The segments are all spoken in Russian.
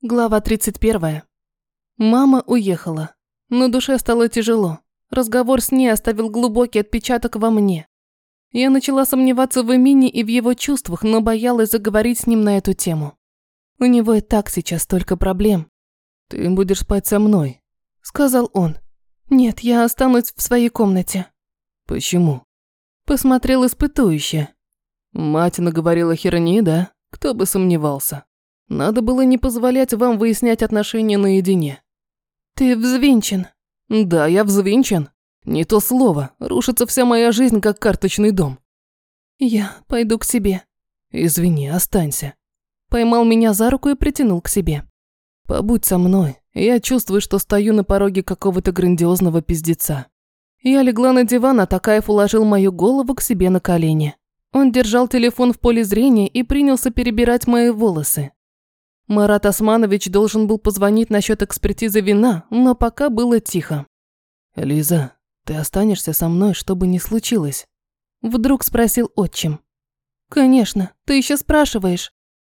Глава 31. Мама уехала. На душе стало тяжело. Разговор с ней оставил глубокий отпечаток во мне. Я начала сомневаться в Эмине и в его чувствах, но боялась заговорить с ним на эту тему. У него и так сейчас столько проблем. «Ты будешь спать со мной», – сказал он. «Нет, я останусь в своей комнате». «Почему?» Посмотрел испытующе. «Мать наговорила херни, да? Кто бы сомневался. Надо было не позволять вам выяснять отношения наедине». «Ты взвинчен». «Да, я взвинчен. Не то слово. Рушится вся моя жизнь, как карточный дом». «Я пойду к себе». «Извини, останься». Поймал меня за руку и притянул к себе. «Побудь со мной. Я чувствую, что стою на пороге какого-то грандиозного пиздеца». Я легла на диван, а Такаев уложил мою голову к себе на колени. Он держал телефон в поле зрения и принялся перебирать мои волосы. Марат Османович должен был позвонить насчет экспертизы вина, но пока было тихо. «Лиза, ты останешься со мной, что бы ни случилось?» Вдруг спросил отчим. «Конечно, ты еще спрашиваешь.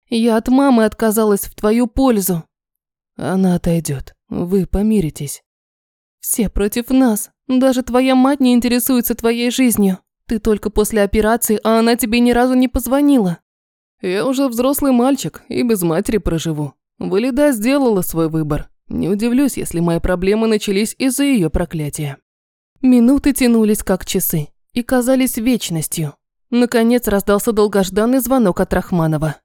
Я от мамы отказалась в твою пользу». «Она отойдет. Вы помиритесь». «Все против нас. Даже твоя мать не интересуется твоей жизнью. Ты только после операции, а она тебе ни разу не позвонила». «Я уже взрослый мальчик и без матери проживу. Валида сделала свой выбор. Не удивлюсь, если мои проблемы начались из-за ее проклятия». Минуты тянулись как часы и казались вечностью. Наконец раздался долгожданный звонок от Рахманова.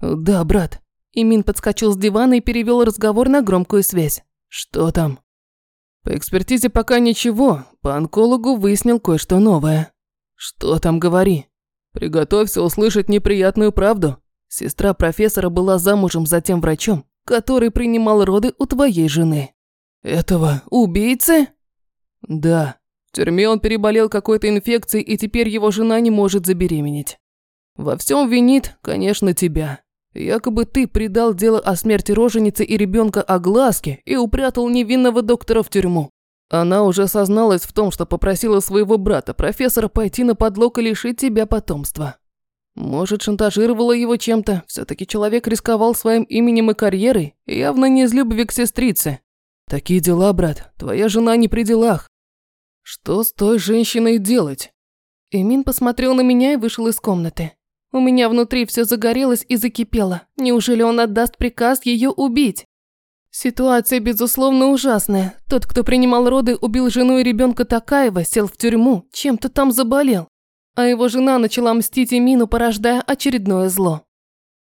«Да, брат». Имин подскочил с дивана и перевел разговор на громкую связь. «Что там?» «По экспертизе пока ничего. По онкологу выяснил кое-что новое». «Что там говори?» «Приготовься услышать неприятную правду. Сестра профессора была замужем за тем врачом, который принимал роды у твоей жены». «Этого убийцы?» «Да. В тюрьме он переболел какой-то инфекцией, и теперь его жена не может забеременеть. Во всем винит, конечно, тебя. Якобы ты предал дело о смерти роженицы и ребенка огласке и упрятал невинного доктора в тюрьму. Она уже созналась в том, что попросила своего брата, профессора, пойти на подлог и лишить тебя потомства. Может, шантажировала его чем-то, все таки человек рисковал своим именем и карьерой, явно не из любви к сестрице. Такие дела, брат, твоя жена не при делах. Что с той женщиной делать? Эмин посмотрел на меня и вышел из комнаты. У меня внутри все загорелось и закипело. Неужели он отдаст приказ ее убить? Ситуация, безусловно, ужасная. Тот, кто принимал роды, убил жену и ребенка Такаева, сел в тюрьму, чем-то там заболел. А его жена начала мстить Эмину, порождая очередное зло.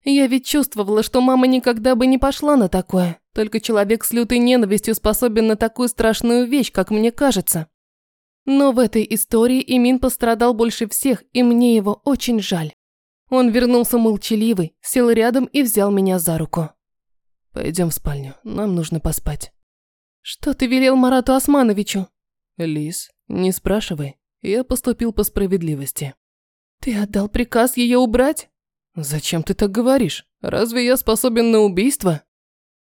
Я ведь чувствовала, что мама никогда бы не пошла на такое. Только человек с лютой ненавистью способен на такую страшную вещь, как мне кажется. Но в этой истории Эмин пострадал больше всех, и мне его очень жаль. Он вернулся молчаливый, сел рядом и взял меня за руку. Пойдем в спальню, нам нужно поспать. Что ты велел Марату Османовичу? Лис, не спрашивай. Я поступил по справедливости. Ты отдал приказ ее убрать? Зачем ты так говоришь? Разве я способен на убийство?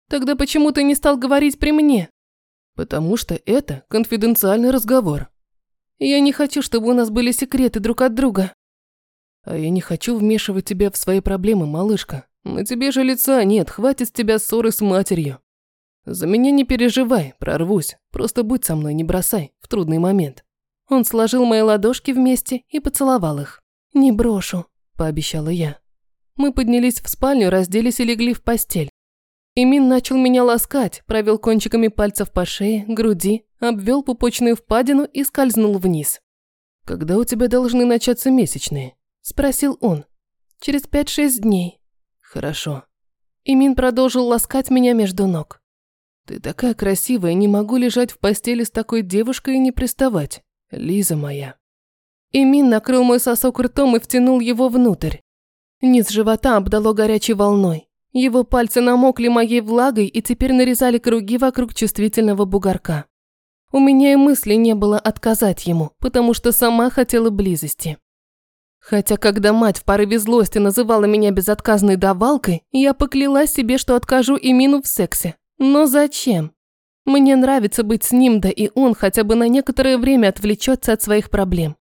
Тогда почему ты не стал говорить при мне? Потому что это конфиденциальный разговор. Я не хочу, чтобы у нас были секреты друг от друга. А я не хочу вмешивать тебя в свои проблемы, малышка. На тебе же лица нет, хватит с тебя ссоры с матерью. За меня не переживай, прорвусь. Просто будь со мной, не бросай в трудный момент. Он сложил мои ладошки вместе и поцеловал их. «Не брошу», – пообещала я. Мы поднялись в спальню, разделись и легли в постель. Имин начал меня ласкать, провел кончиками пальцев по шее, груди, обвел пупочную впадину и скользнул вниз. «Когда у тебя должны начаться месячные?» Спросил он. Через пять-шесть дней. Хорошо. Имин продолжил ласкать меня между ног. Ты такая красивая, не могу лежать в постели с такой девушкой и не приставать. Лиза моя. Имин накрыл мой сосок ртом и втянул его внутрь. Низ живота обдало горячей волной. Его пальцы намокли моей влагой и теперь нарезали круги вокруг чувствительного бугорка. У меня и мысли не было отказать ему, потому что сама хотела близости. Хотя, когда мать в порыве злости называла меня безотказной давалкой, я поклялась себе, что откажу Имину в сексе. Но зачем? Мне нравится быть с ним, да и он хотя бы на некоторое время отвлечется от своих проблем.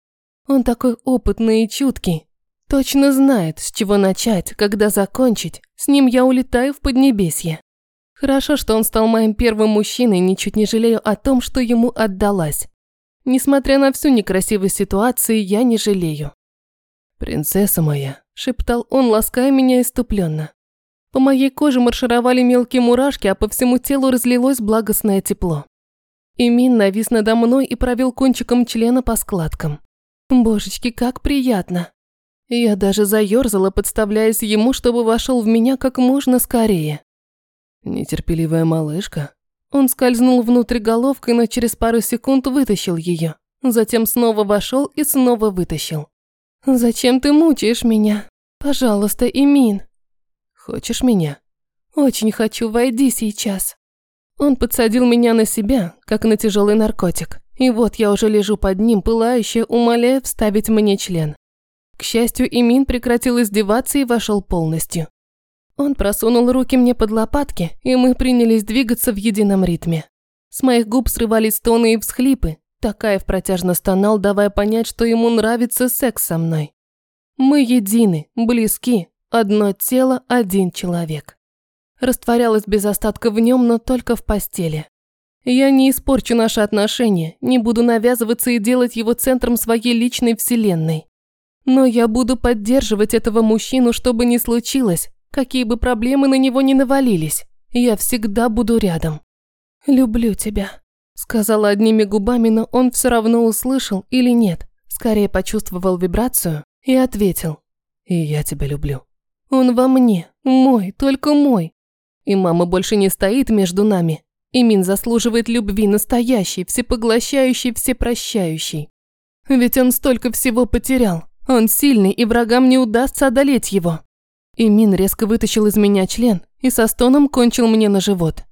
Он такой опытный и чуткий. Точно знает, с чего начать, когда закончить. С ним я улетаю в Поднебесье. Хорошо, что он стал моим первым мужчиной, ничуть не жалею о том, что ему отдалась. Несмотря на всю некрасивую ситуацию, я не жалею. «Принцесса моя», – шептал он, лаская меня иступленно. По моей коже маршировали мелкие мурашки, а по всему телу разлилось благостное тепло. Имин навис надо мной и провел кончиком члена по складкам. Божечки, как приятно. Я даже заёрзала, подставляясь ему, чтобы вошел в меня как можно скорее. Нетерпеливая малышка. Он скользнул внутрь головкой, но через пару секунд вытащил ее. Затем снова вошел и снова вытащил. «Зачем ты мучаешь меня? Пожалуйста, Имин». «Хочешь меня?» «Очень хочу, войди сейчас». Он подсадил меня на себя, как на тяжелый наркотик. И вот я уже лежу под ним, пылающе, умоляя вставить мне член. К счастью, Имин прекратил издеваться и вошел полностью. Он просунул руки мне под лопатки, и мы принялись двигаться в едином ритме. С моих губ срывались стоны и всхлипы. Такаев протяжно стонал, давая понять, что ему нравится секс со мной. Мы едины, близки, одно тело, один человек. Растворялась без остатка в нем, но только в постели. Я не испорчу наши отношения, не буду навязываться и делать его центром своей личной вселенной. Но я буду поддерживать этого мужчину, что бы ни случилось, какие бы проблемы на него ни навалились. Я всегда буду рядом. «Люблю тебя», – сказала одними губами, но он все равно услышал или нет. Скорее почувствовал вибрацию и ответил. «И я тебя люблю». Он во мне, мой, только мой. И мама больше не стоит между нами. Имин заслуживает любви настоящей, всепоглощающей, всепрощающей. Ведь он столько всего потерял. Он сильный, и врагам не удастся одолеть его. Имин резко вытащил из меня член и со стоном кончил мне на живот.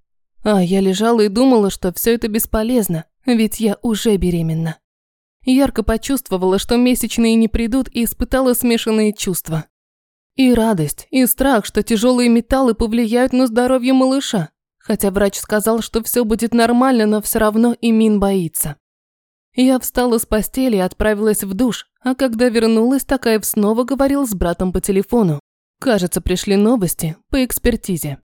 А я лежала и думала, что все это бесполезно, ведь я уже беременна. Ярко почувствовала, что месячные не придут, и испытала смешанные чувства. И радость, и страх, что тяжелые металлы повлияют на здоровье малыша. Хотя врач сказал, что все будет нормально, но все равно Имин боится. Я встала с постели и отправилась в душ, а когда вернулась, Такаев снова говорил с братом по телефону. Кажется, пришли новости по экспертизе.